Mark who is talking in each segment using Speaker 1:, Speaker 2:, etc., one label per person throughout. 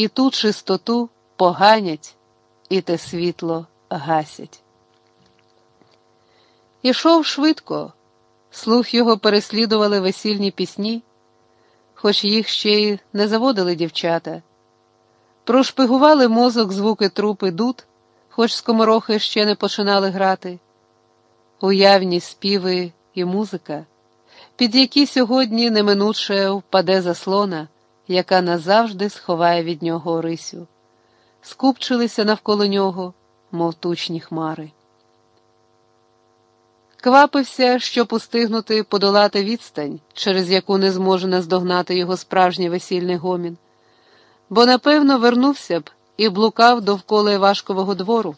Speaker 1: і ту чистоту поганять, і те світло гасять. Ішов швидко, слух його переслідували весільні пісні, хоч їх ще й не заводили дівчата. Прошпигували мозок звуки трупи дуд, хоч скоморохи ще не починали грати, уявні співи і музика, під які сьогодні неминуче впаде заслона, яка назавжди сховає від нього Орисю, скупчилися навколо нього, мов тучні хмари. Квапився, щоб устигнути подолати відстань, через яку не зможе наздогнати його справжній весільний гомін, бо напевно вернувся б і блукав довкола Івашкового двору,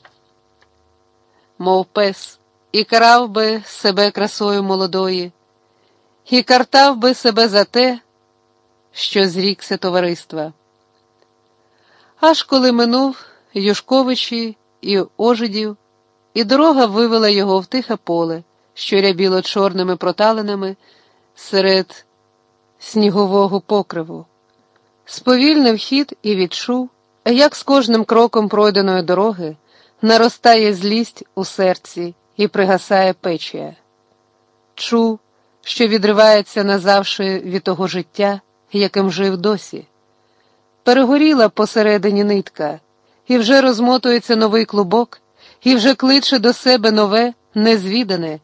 Speaker 1: мов пес, і карав би себе красою молодої, і картав би себе за те, що зрікся товариства. Аж коли минув Юшковичі і Ожидів, і дорога вивела його в тихе поле що рябіло чорними проталинами серед снігового покриву. Сповільнив хід і відчув, як з кожним кроком пройденої дороги наростає злість у серці і пригасає печія. Чув, що відривається назавше від того життя, яким жив досі. Перегоріла посередині нитка, і вже розмотується новий клубок, і вже кличе до себе нове, незвідане.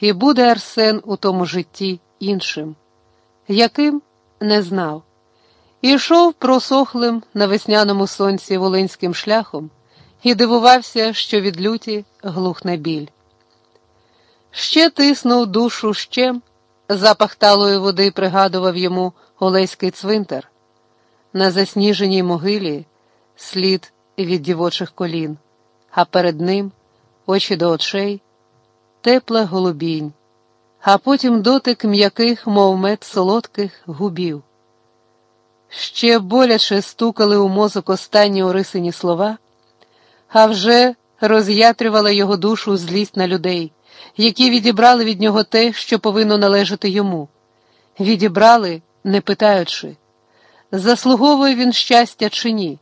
Speaker 1: І буде Арсен у тому житті іншим, яким не знав, і йшов просохлим на весняному сонці волинським шляхом і дивувався, що від люті глухне біль. Ще тиснув душу щем, запах талої води пригадував йому Олеський цвинтар. На засніженій могилі слід від дівочих колін, а перед ним очі до очей тепла голубінь, а потім дотик м'яких, мов мед солодких губів. Ще боляче стукали у мозок останні орисині слова, а вже роз'ятрювала його душу злість на людей, які відібрали від нього те, що повинно належати йому. Відібрали, не питаючи, заслуговує він щастя чи ні.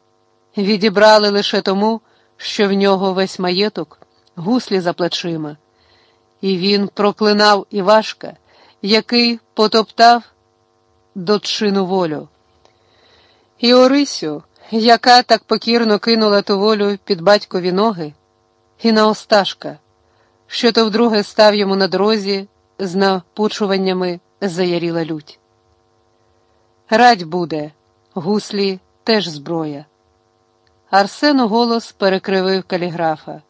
Speaker 1: Відібрали лише тому, що в нього весь маєток, гуслі за плечима. І він проклинав Івашка, який потоптав дочину волю. І Орисю, яка так покірно кинула ту волю під батькові ноги, і на Осташка, що то вдруге став йому на дорозі з напучуваннями заяріла лють. Радь буде, гуслі теж зброя. Арсен у голос перекривив каліграфа.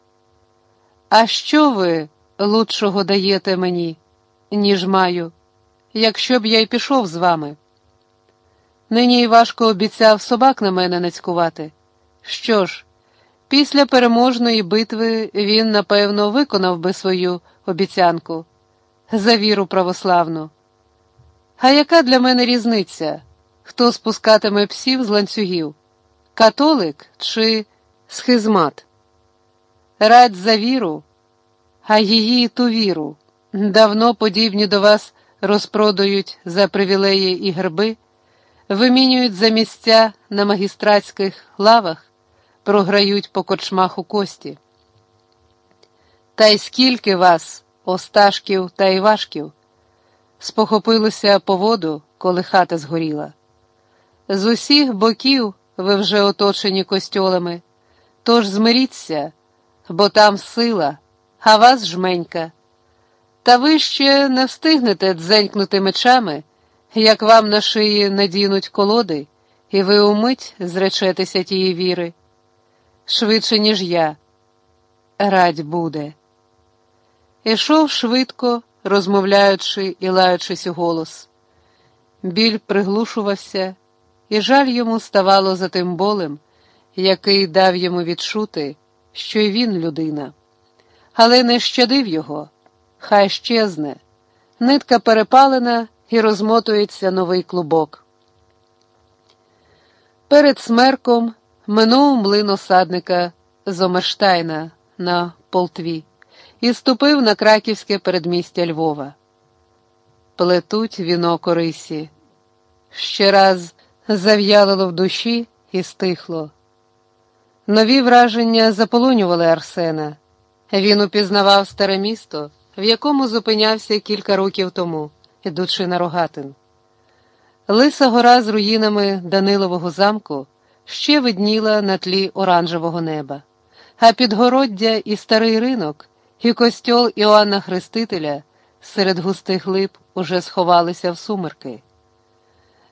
Speaker 1: А що ви? лучшого даєте мені, ніж маю, якщо б я й пішов з вами. Нині важко обіцяв собак на мене нацькувати. Що ж, після переможної битви він, напевно, виконав би свою обіцянку за віру православну. А яка для мене різниця, хто спускатиме псів з ланцюгів? Католик чи схизмат? Радь за віру а її ту віру. Давно подібні до вас розпродають за привілеї і герби, вимінюють за місця на магістратських лавах, програють по корчмах у кості. Та й скільки вас, Осташків та Івашків, спохопилося по воду, коли хата згоріла. З усіх боків ви вже оточені костьолами, тож змиріться, бо там сила а вас жменька. Та ви ще не встигнете дзенькнути мечами, як вам на шиї надінуть колоди, і ви умить зречетеся тієї віри. Швидше, ніж я. Радь буде. Ішов швидко, розмовляючи і лаючись у голос. Біль приглушувався, і жаль йому ставало за тим болем, який дав йому відчути, що й він людина але не щадив його, хай щезне, нитка перепалена і розмотується новий клубок. Перед смерком минув млин осадника Зомерштайна на полтві і ступив на краківське передмістя Львова. Плетуть віно корисі. Ще раз зав'ялило в душі і стихло. Нові враження заполонювали Арсена. Він упізнавав старе місто, в якому зупинявся кілька років тому, ідучи на рогатин. Лиса гора з руїнами Данилового замку ще видніла на тлі оранжевого неба, а підгороддя і старий ринок, і костьол Іоанна Хрестителя серед густих лип уже сховалися в сумерки.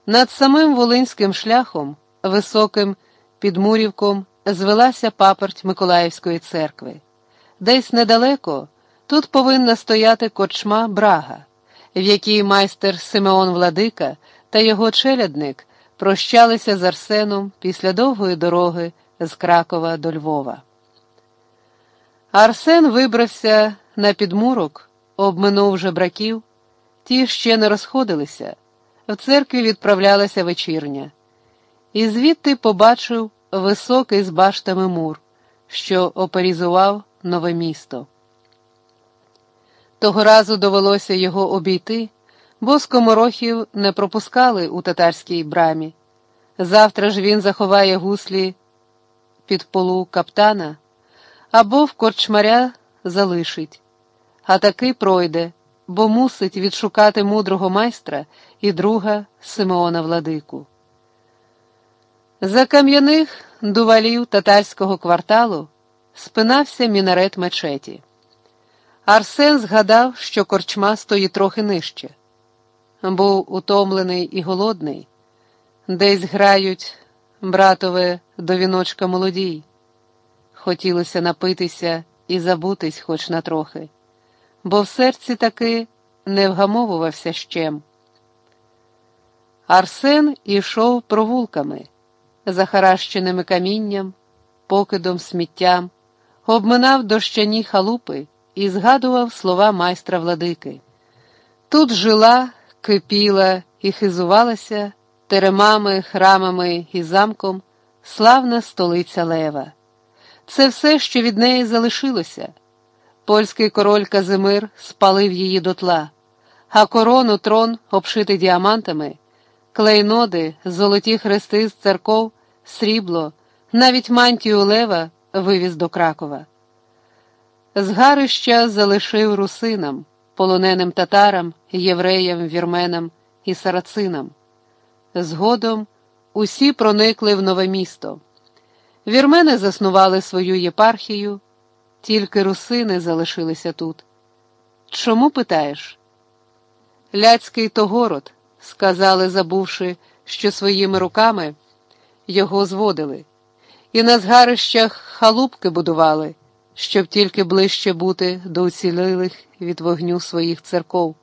Speaker 1: Над самим Волинським шляхом, високим підмурівком, звелася паперть Миколаївської церкви. Десь недалеко тут повинна стояти корчма Брага, в якій майстер Симеон Владика та його челядник прощалися з Арсеном після довгої дороги з Кракова до Львова. Арсен вибрався на підмурок, обминув жебраків, ті ще не розходилися, в церкві відправлялася вечірня, і звідти побачив високий з баштами мур, що оперізував нове місто. Того разу довелося його обійти, бо скоморохів не пропускали у татарській брамі. Завтра ж він заховає гуслі під полу каптана або в корчмаря залишить, а таки пройде, бо мусить відшукати мудрого майстра і друга Симеона Владику. За кам'яних дувалів татарського кварталу спинався мінарет мечеті. Арсен згадав, що корчма стоїть трохи нижче. Був утомлений і голодний, десь грають братове до віночка молодій. Хотілося напитися і забутись хоч на трохи, бо в серці таки не вгамовувався щем. Арсен ішов провулками, захаращеними камінням, покидом сміттям, обминав дощані халупи і згадував слова майстра владики. Тут жила, кипіла і хизувалася теремами, храмами і замком славна столиця Лева. Це все, що від неї залишилося. Польський король Казимир спалив її дотла, а корону трон, обшитий діамантами, клейноди, золоті хрести з церков, срібло, навіть мантію Лева вивіз до Кракова. Згарища залишив русинам, полоненим татарам, євреям, вірменам і сарацинам. Згодом усі проникли в нове місто. Вірмени заснували свою єпархію, тільки русини залишилися тут. Чому питаєш? Ляцький то город, сказали, забувши, що своїми руками його зводили, і на згарищах халупки будували, щоб тільки ближче бути до уцілілих від вогню своїх церков.